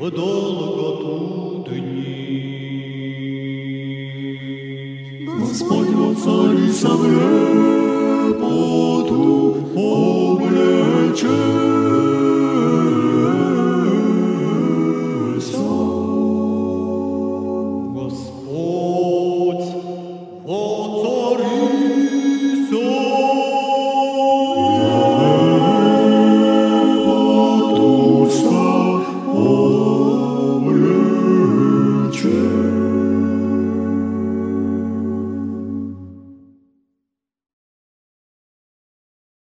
в долготу дни. Господь во царе соврет,